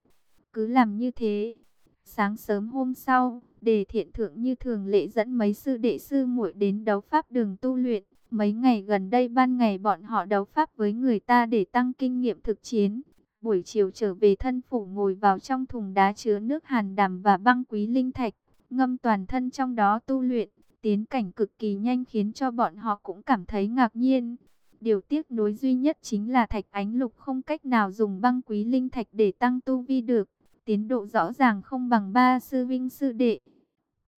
cứ làm như thế. Sáng sớm hôm sau, Đề thiện thượng như thường lệ dẫn mấy sư đệ sư muội đến đấu pháp đường tu luyện. Mấy ngày gần đây ban ngày bọn họ đấu pháp với người ta để tăng kinh nghiệm thực chiến. Buổi chiều trở về thân phủ ngồi vào trong thùng đá chứa nước hàn đàm và băng quý linh thạch. Ngâm toàn thân trong đó tu luyện. Tiến cảnh cực kỳ nhanh khiến cho bọn họ cũng cảm thấy ngạc nhiên. Điều tiếc nối duy nhất chính là thạch ánh lục không cách nào dùng băng quý linh thạch để tăng tu vi được. Tiến độ rõ ràng không bằng ba sư vinh sư đệ.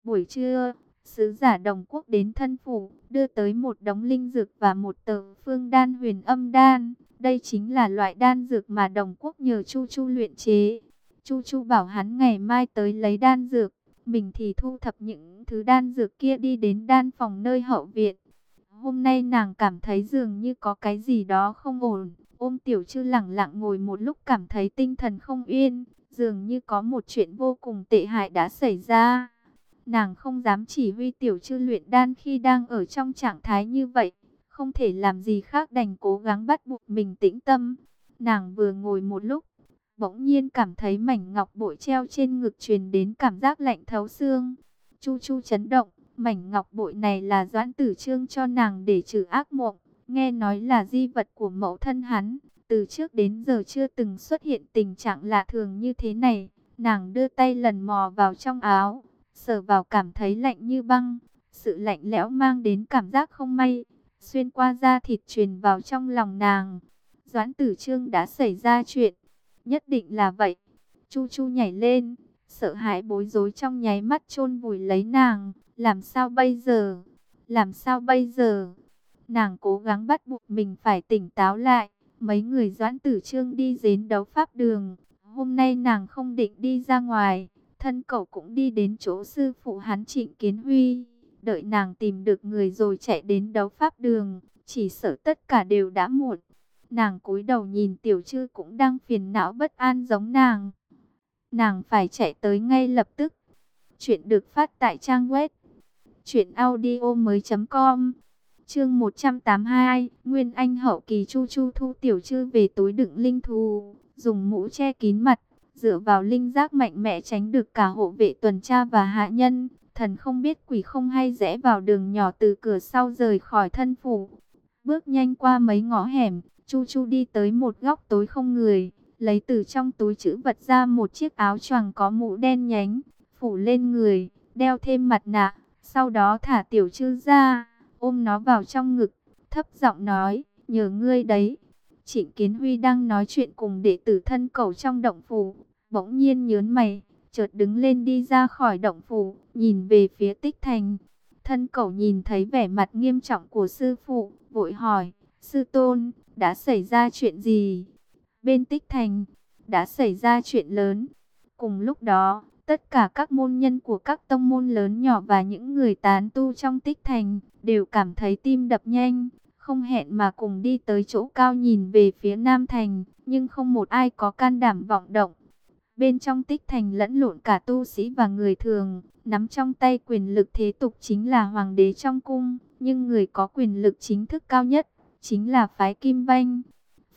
Buổi trưa, sứ giả đồng quốc đến thân phủ, đưa tới một đống linh dược và một tờ phương đan huyền âm đan. Đây chính là loại đan dược mà đồng quốc nhờ Chu Chu luyện chế. Chu Chu bảo hắn ngày mai tới lấy đan dược, mình thì thu thập những thứ đan dược kia đi đến đan phòng nơi hậu viện. Hôm nay nàng cảm thấy dường như có cái gì đó không ổn. Ôm tiểu chư lặng lặng ngồi một lúc cảm thấy tinh thần không yên. Dường như có một chuyện vô cùng tệ hại đã xảy ra. Nàng không dám chỉ huy tiểu chư luyện đan khi đang ở trong trạng thái như vậy. Không thể làm gì khác đành cố gắng bắt buộc mình tĩnh tâm. Nàng vừa ngồi một lúc, bỗng nhiên cảm thấy mảnh ngọc bội treo trên ngực truyền đến cảm giác lạnh thấu xương. Chu chu chấn động, mảnh ngọc bội này là doãn tử trương cho nàng để trừ ác mộng. Nghe nói là di vật của mẫu thân hắn, từ trước đến giờ chưa từng xuất hiện tình trạng lạ thường như thế này. Nàng đưa tay lần mò vào trong áo, sờ vào cảm thấy lạnh như băng, sự lạnh lẽo mang đến cảm giác không may, xuyên qua da thịt truyền vào trong lòng nàng. Doãn tử trương đã xảy ra chuyện, nhất định là vậy. Chu Chu nhảy lên, sợ hãi bối rối trong nháy mắt chôn vùi lấy nàng, làm sao bây giờ? Làm sao bây giờ? Nàng cố gắng bắt buộc mình phải tỉnh táo lại, mấy người doãn tử trương đi dến đấu pháp đường, hôm nay nàng không định đi ra ngoài, thân cậu cũng đi đến chỗ sư phụ hắn trịnh kiến huy, đợi nàng tìm được người rồi chạy đến đấu pháp đường, chỉ sợ tất cả đều đã muộn. Nàng cúi đầu nhìn tiểu trư cũng đang phiền não bất an giống nàng. Nàng phải chạy tới ngay lập tức. Chuyện được phát tại trang web truyệnaudiomoi.com. Chương 182, Nguyên Anh hậu kỳ Chu Chu thu tiểu chư về túi đựng linh thú, dùng mũ che kín mặt, dựa vào linh giác mạnh mẽ tránh được cả hộ vệ tuần tra và hạ nhân, thần không biết quỷ không hay rẽ vào đường nhỏ từ cửa sau rời khỏi thân phủ. Bước nhanh qua mấy ngõ hẻm, Chu Chu đi tới một góc tối không người, lấy từ trong túi chữ vật ra một chiếc áo choàng có mũ đen nhánh, phủ lên người, đeo thêm mặt nạ, sau đó thả tiểu chư ra, ôm nó vào trong ngực, thấp giọng nói, nhờ ngươi đấy. Trịnh Kiến Huy đang nói chuyện cùng đệ tử thân cầu trong động phủ, bỗng nhiên nhớn mày, chợt đứng lên đi ra khỏi động phủ, nhìn về phía tích thành. Thân cầu nhìn thấy vẻ mặt nghiêm trọng của sư phụ, vội hỏi, sư tôn, đã xảy ra chuyện gì? Bên tích thành, đã xảy ra chuyện lớn. Cùng lúc đó, tất cả các môn nhân của các tông môn lớn nhỏ và những người tán tu trong tích thành, đều cảm thấy tim đập nhanh, không hẹn mà cùng đi tới chỗ cao nhìn về phía Nam Thành, nhưng không một ai có can đảm vọng động. Bên trong tích thành lẫn lộn cả tu sĩ và người thường, nắm trong tay quyền lực thế tục chính là hoàng đế trong cung, nhưng người có quyền lực chính thức cao nhất, chính là phái Kim Banh.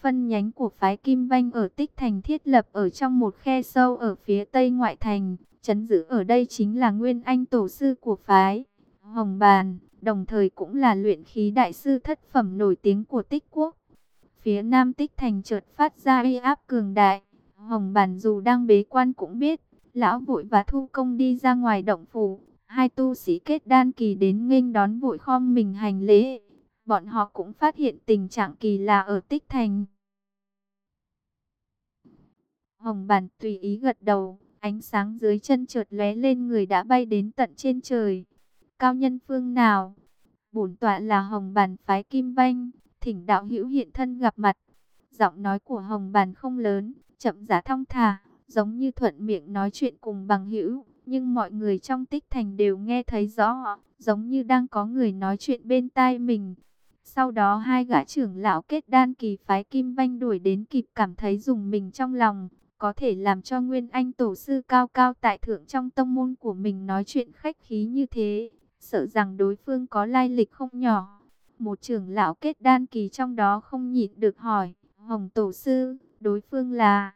Phân nhánh của phái Kim Vanh ở Tích Thành thiết lập ở trong một khe sâu ở phía tây ngoại thành, chấn giữ ở đây chính là Nguyên Anh tổ sư của phái Hồng Bàn, đồng thời cũng là luyện khí đại sư thất phẩm nổi tiếng của Tích Quốc. Phía Nam Tích Thành chợt phát ra uy áp cường đại, Hồng Bàn dù đang bế quan cũng biết, lão vội và thu công đi ra ngoài động phủ, hai tu sĩ kết đan kỳ đến nghênh đón vội khom mình hành lễ. Bọn họ cũng phát hiện tình trạng kỳ lạ ở Tích Thành. Hồng Bàn tùy ý gật đầu, ánh sáng dưới chân chợt lóe lên người đã bay đến tận trên trời. Cao nhân phương nào? Bổn tọa là Hồng Bàn phái Kim banh, thỉnh đạo hữu hiện thân gặp mặt. Giọng nói của Hồng Bàn không lớn, chậm giả thong thả, giống như thuận miệng nói chuyện cùng bằng hữu, nhưng mọi người trong tích thành đều nghe thấy rõ, giống như đang có người nói chuyện bên tai mình. Sau đó hai gã trưởng lão kết đan kỳ phái Kim Vanh đuổi đến kịp cảm thấy dùng mình trong lòng, có thể làm cho Nguyên Anh tổ sư cao cao tại thượng trong tông môn của mình nói chuyện khách khí như thế, sợ rằng đối phương có lai lịch không nhỏ. Một trưởng lão kết đan kỳ trong đó không nhịn được hỏi, Hồng tổ sư, đối phương là...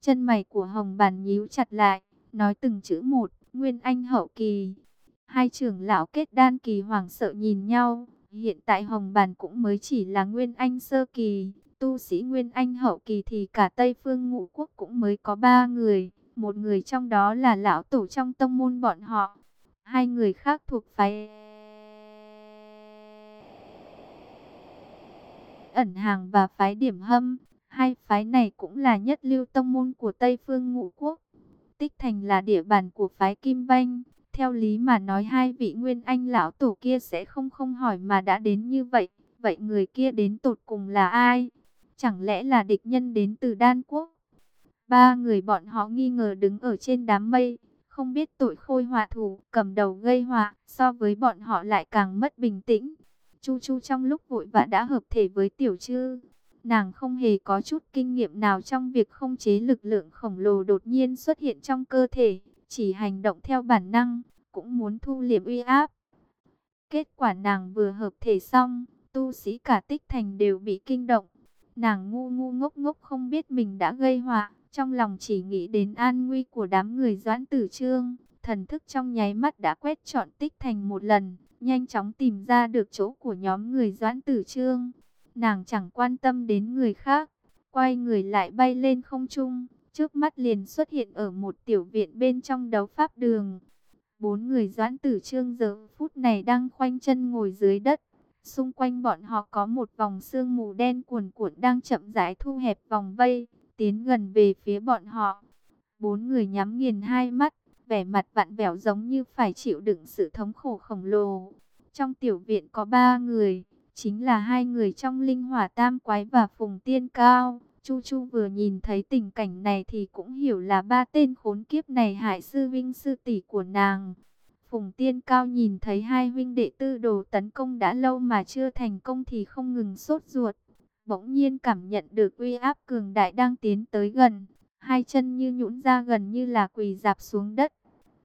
Chân mày của Hồng bàn nhíu chặt lại, nói từng chữ một, Nguyên Anh hậu kỳ. Hai trưởng lão kết đan kỳ hoảng sợ nhìn nhau, hiện tại Hồng bàn cũng mới chỉ là Nguyên Anh sơ kỳ tu sĩ Nguyên Anh hậu kỳ thì cả Tây Phương Ngũ Quốc cũng mới có ba người, một người trong đó là lão tổ trong tông môn bọn họ, hai người khác thuộc phái ẩn hàng và phái điểm hâm, hai phái này cũng là nhất lưu tông môn của Tây Phương Ngũ Quốc. Tích Thành là địa bàn của phái Kim Banh, theo lý mà nói hai vị Nguyên Anh lão tổ kia sẽ không không hỏi mà đã đến như vậy, vậy người kia đến tột cùng là ai? Chẳng lẽ là địch nhân đến từ Đan Quốc? Ba người bọn họ nghi ngờ đứng ở trên đám mây, không biết tội khôi họa thủ, cầm đầu gây họa, so với bọn họ lại càng mất bình tĩnh. Chu Chu trong lúc vội vã đã hợp thể với Tiểu Trư. Nàng không hề có chút kinh nghiệm nào trong việc không chế lực lượng khổng lồ đột nhiên xuất hiện trong cơ thể, chỉ hành động theo bản năng, cũng muốn thu liệm uy áp. Kết quả nàng vừa hợp thể xong, tu sĩ cả tích thành đều bị kinh động, Nàng ngu ngu ngốc ngốc không biết mình đã gây họa, trong lòng chỉ nghĩ đến an nguy của đám người doãn tử trương. Thần thức trong nháy mắt đã quét chọn tích thành một lần, nhanh chóng tìm ra được chỗ của nhóm người doãn tử trương. Nàng chẳng quan tâm đến người khác, quay người lại bay lên không trung, trước mắt liền xuất hiện ở một tiểu viện bên trong đấu pháp đường. Bốn người doãn tử trương giờ phút này đang khoanh chân ngồi dưới đất, Xung quanh bọn họ có một vòng sương mù đen cuồn cuộn đang chậm rãi thu hẹp vòng vây, tiến gần về phía bọn họ. Bốn người nhắm nghiền hai mắt, vẻ mặt vặn vẹo giống như phải chịu đựng sự thống khổ khổng lồ. Trong tiểu viện có ba người, chính là hai người trong linh hỏa tam quái và phùng tiên cao. Chu Chu vừa nhìn thấy tình cảnh này thì cũng hiểu là ba tên khốn kiếp này hại sư vinh sư tỷ của nàng. Phùng Tiên Cao nhìn thấy hai huynh đệ tư đồ tấn công đã lâu mà chưa thành công thì không ngừng sốt ruột. Bỗng nhiên cảm nhận được uy áp cường đại đang tiến tới gần. Hai chân như nhũn ra gần như là quỳ dạp xuống đất.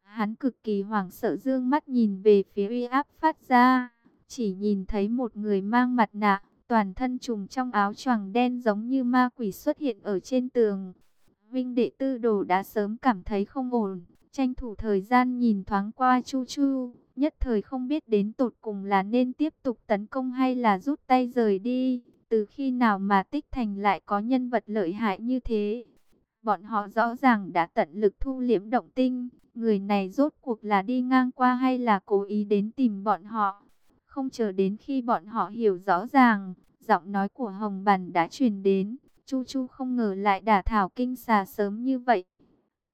Hắn cực kỳ hoảng sợ dương mắt nhìn về phía uy áp phát ra. Chỉ nhìn thấy một người mang mặt nạ, toàn thân trùng trong áo choàng đen giống như ma quỷ xuất hiện ở trên tường. Vinh đệ tư đồ đã sớm cảm thấy không ổn, tranh thủ thời gian nhìn thoáng qua Chu Chu, nhất thời không biết đến tột cùng là nên tiếp tục tấn công hay là rút tay rời đi. Từ khi nào mà Tích Thành lại có nhân vật lợi hại như thế? Bọn họ rõ ràng đã tận lực thu liễm động tinh, người này rốt cuộc là đi ngang qua hay là cố ý đến tìm bọn họ? Không chờ đến khi bọn họ hiểu rõ ràng, giọng nói của Hồng Bàn đã truyền đến, Chu Chu không ngờ lại đả thảo kinh xà sớm như vậy.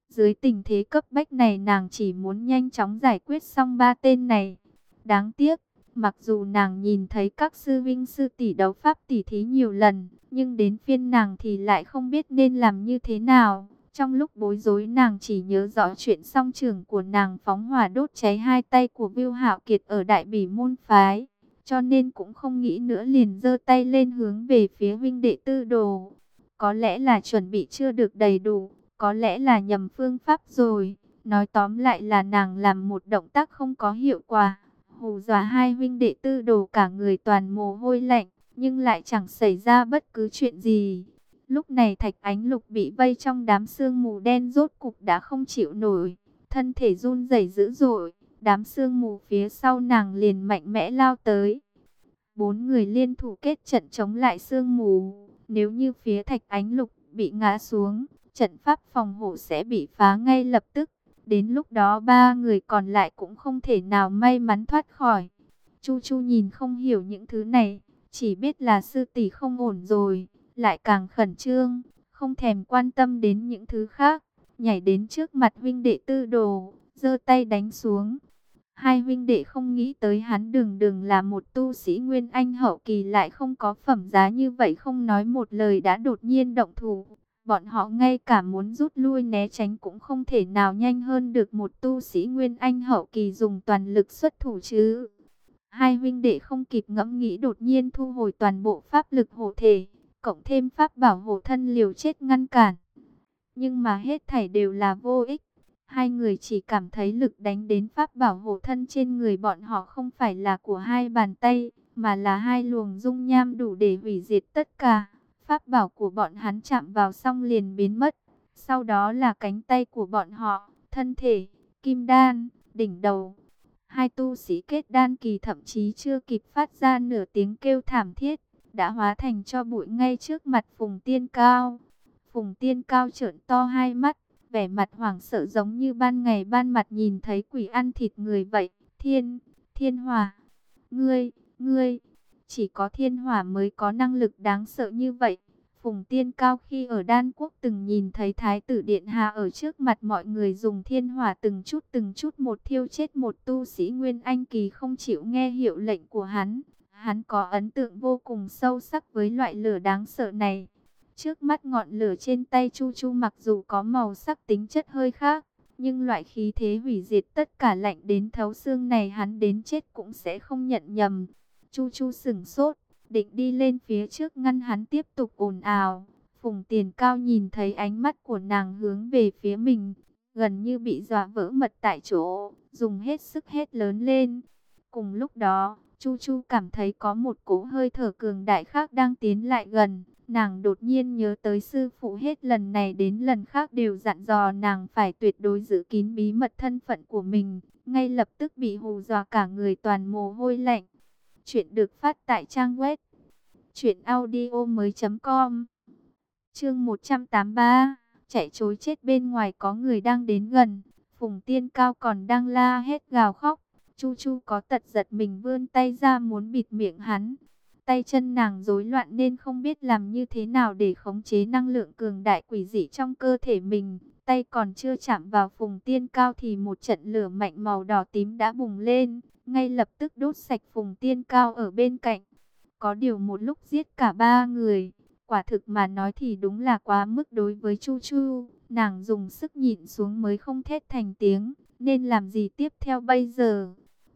Dưới tình thế cấp bách này nàng chỉ muốn nhanh chóng giải quyết xong ba tên này. Đáng tiếc, mặc dù nàng nhìn thấy các sư vinh sư tỷ đấu pháp tỷ thí nhiều lần, nhưng đến phiên nàng thì lại không biết nên làm như thế nào. Trong lúc bối rối nàng chỉ nhớ rõ chuyện song trường của nàng phóng hỏa đốt cháy hai tay của Viu Hạo Kiệt ở Đại Bỉ môn phái, cho nên cũng không nghĩ nữa liền giơ tay lên hướng về phía huynh đệ Tư Đồ. Có lẽ là chuẩn bị chưa được đầy đủ, có lẽ là nhầm phương pháp rồi. Nói tóm lại là nàng làm một động tác không có hiệu quả, hù dọa hai huynh đệ Tư Đồ cả người toàn mồ hôi lạnh, nhưng lại chẳng xảy ra bất cứ chuyện gì. Lúc này Thạch Ánh Lục bị vây trong đám sương mù đen rốt cục đã không chịu nổi, thân thể run rẩy dữ dội, đám sương mù phía sau nàng liền mạnh mẽ lao tới. Bốn người liên thủ kết trận chống lại sương mù, nếu như phía Thạch Ánh Lục bị ngã xuống, trận pháp phòng hộ sẽ bị phá ngay lập tức. Đến lúc đó ba người còn lại cũng không thể nào may mắn thoát khỏi. Chu Chu nhìn không hiểu những thứ này, chỉ biết là sư tỷ không ổn rồi lại càng khẩn trương, không thèm quan tâm đến những thứ khác, nhảy đến trước mặt huynh đệ tư đồ, giơ tay đánh xuống. Hai huynh đệ không nghĩ tới hắn đường đường là một tu sĩ Nguyên Anh hậu kỳ lại không có phẩm giá như vậy không nói một lời đã đột nhiên động thủ. Bọn họ ngay cả muốn rút lui né tránh cũng không thể nào nhanh hơn được một tu sĩ Nguyên Anh hậu kỳ dùng toàn lực xuất thủ chứ. Hai huynh đệ không kịp ngẫm nghĩ đột nhiên thu hồi toàn bộ pháp lực hộ thể cộng thêm pháp bảo hộ thân liều chết ngăn cản. Nhưng mà hết thảy đều là vô ích. Hai người chỉ cảm thấy lực đánh đến pháp bảo hộ thân trên người bọn họ không phải là của hai bàn tay, mà là hai luồng dung nham đủ để hủy diệt tất cả. Pháp bảo của bọn hắn chạm vào xong liền biến mất. Sau đó là cánh tay của bọn họ, thân thể, kim đan, đỉnh đầu. Hai tu sĩ kết đan kỳ thậm chí chưa kịp phát ra nửa tiếng kêu thảm thiết đã hóa thành cho bụi ngay trước mặt Phùng Tiên Cao. Phùng Tiên Cao trợn to hai mắt, vẻ mặt hoảng sợ giống như ban ngày ban mặt nhìn thấy quỷ ăn thịt người vậy. Thiên, thiên hỏa, ngươi, ngươi, chỉ có thiên hỏa mới có năng lực đáng sợ như vậy. Phùng Tiên Cao khi ở Đan Quốc từng nhìn thấy Thái tử Điện Hạ ở trước mặt mọi người dùng thiên hỏa từng chút từng chút một thiêu chết một tu sĩ Nguyên Anh Kỳ không chịu nghe hiệu lệnh của hắn. Hắn có ấn tượng vô cùng sâu sắc với loại lửa đáng sợ này. Trước mắt ngọn lửa trên tay Chu Chu mặc dù có màu sắc tính chất hơi khác, nhưng loại khí thế hủy diệt tất cả lạnh đến thấu xương này hắn đến chết cũng sẽ không nhận nhầm. Chu Chu sửng sốt, định đi lên phía trước ngăn hắn tiếp tục ồn ào. Phùng Tiền Cao nhìn thấy ánh mắt của nàng hướng về phía mình, gần như bị dọa vỡ mật tại chỗ, dùng hết sức hết lớn lên. Cùng lúc đó, Chu Chu cảm thấy có một cỗ hơi thở cường đại khác đang tiến lại gần. Nàng đột nhiên nhớ tới sư phụ hết lần này đến lần khác đều dặn dò nàng phải tuyệt đối giữ kín bí mật thân phận của mình. Ngay lập tức bị hù dọa cả người toàn mồ hôi lạnh. Chuyện được phát tại trang web truyệnaudiomoi.com. Chương 183, chạy trối chết bên ngoài có người đang đến gần. Phùng Tiên Cao còn đang la hết gào khóc. Chu Chu có tật giật mình vươn tay ra muốn bịt miệng hắn. Tay chân nàng rối loạn nên không biết làm như thế nào để khống chế năng lượng cường đại quỷ dị trong cơ thể mình. tay còn chưa chạm vào phùng tiên cao thì một trận lửa mạnh màu đỏ tím đã bùng lên, ngay lập tức đốt sạch phùng tiên cao ở bên cạnh. Có điều một lúc giết cả ba người, quả thực mà nói thì đúng là quá mức đối với Chu Chu, nàng dùng sức nhịn xuống mới không thét thành tiếng, nên làm gì tiếp theo bây giờ?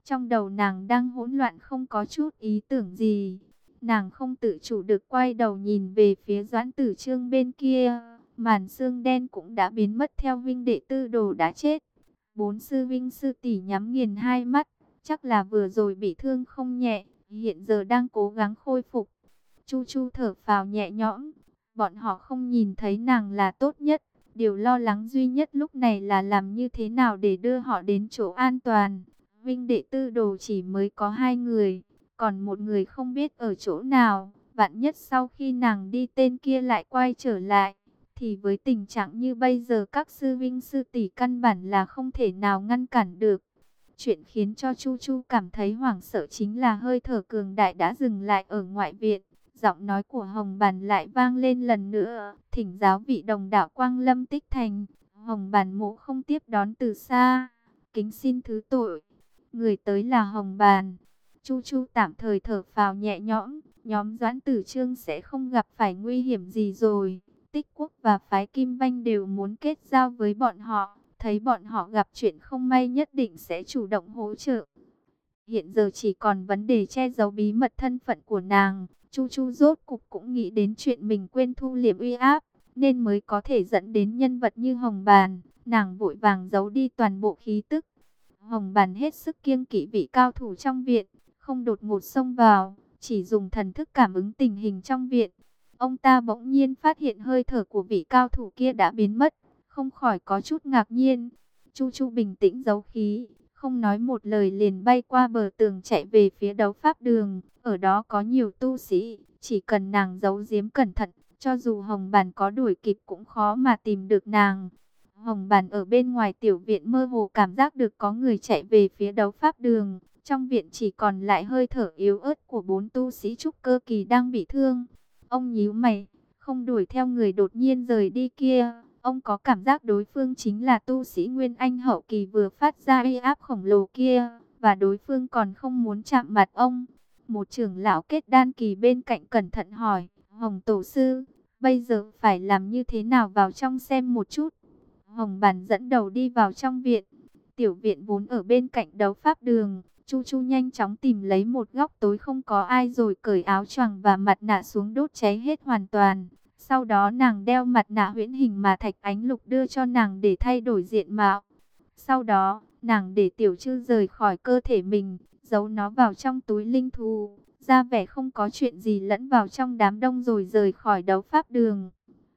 Trong đầu nàng đang hỗn loạn không có chút ý tưởng gì. Nàng không tự chủ được quay đầu nhìn về phía doãn tử trương bên kia. Màn xương đen cũng đã biến mất theo vinh đệ tư đồ đã chết. Bốn sư vinh sư tỷ nhắm nghiền hai mắt. Chắc là vừa rồi bị thương không nhẹ. Hiện giờ đang cố gắng khôi phục. Chu chu thở phào nhẹ nhõm. Bọn họ không nhìn thấy nàng là tốt nhất. Điều lo lắng duy nhất lúc này là làm như thế nào để đưa họ đến chỗ an toàn. Vinh đệ tư đồ chỉ mới có hai người, còn một người không biết ở chỗ nào. Vạn nhất sau khi nàng đi tên kia lại quay trở lại, thì với tình trạng như bây giờ các sư vinh sư tỷ căn bản là không thể nào ngăn cản được. Chuyện khiến cho Chu Chu cảm thấy hoảng sợ chính là hơi thở cường đại đã dừng lại ở ngoại viện. Giọng nói của Hồng Bàn lại vang lên lần nữa, thỉnh giáo vị đồng đạo Quang Lâm Tích Thành. Hồng Bàn mộ không tiếp đón từ xa, kính xin thứ tội. Người tới là Hồng Bàn. Chu Chu tạm thời thở phào nhẹ nhõm, nhóm Doãn Tử Trương sẽ không gặp phải nguy hiểm gì rồi. Tích Quốc và phái Kim Vanh đều muốn kết giao với bọn họ, thấy bọn họ gặp chuyện không may nhất định sẽ chủ động hỗ trợ. Hiện giờ chỉ còn vấn đề che giấu bí mật thân phận của nàng, Chu Chu rốt cục cũng nghĩ đến chuyện mình quên thu liệm uy áp, nên mới có thể dẫn đến nhân vật như Hồng Bàn, nàng vội vàng giấu đi toàn bộ khí tức, Hồng Bàn hết sức kiêng kỵ vị cao thủ trong viện, không đột ngột xông vào, chỉ dùng thần thức cảm ứng tình hình trong viện. Ông ta bỗng nhiên phát hiện hơi thở của vị cao thủ kia đã biến mất, không khỏi có chút ngạc nhiên. Chu Chu bình tĩnh giấu khí, không nói một lời liền bay qua bờ tường chạy về phía đấu pháp đường. Ở đó có nhiều tu sĩ, chỉ cần nàng giấu giếm cẩn thận, cho dù Hồng Bàn có đuổi kịp cũng khó mà tìm được nàng. Hồng Bàn ở bên ngoài tiểu viện mơ hồ cảm giác được có người chạy về phía đấu pháp đường. Trong viện chỉ còn lại hơi thở yếu ớt của bốn tu sĩ trúc cơ kỳ đang bị thương. Ông nhíu mày, không đuổi theo người đột nhiên rời đi kia. Ông có cảm giác đối phương chính là tu sĩ Nguyên Anh hậu kỳ vừa phát ra uy áp khổng lồ kia. Và đối phương còn không muốn chạm mặt ông. Một trưởng lão kết đan kỳ bên cạnh cẩn thận hỏi, Hồng Tổ Sư, bây giờ phải làm như thế nào vào trong xem một chút. Hồng Bàn dẫn đầu đi vào trong viện. Tiểu viện vốn ở bên cạnh đấu pháp đường. Chu Chu nhanh chóng tìm lấy một góc tối không có ai rồi cởi áo choàng và mặt nạ xuống đốt cháy hết hoàn toàn. Sau đó nàng đeo mặt nạ huyễn hình mà Thạch Ánh Lục đưa cho nàng để thay đổi diện mạo. Sau đó, nàng để tiểu chư rời khỏi cơ thể mình, giấu nó vào trong túi linh thù, ra vẻ không có chuyện gì lẫn vào trong đám đông rồi rời khỏi đấu pháp đường.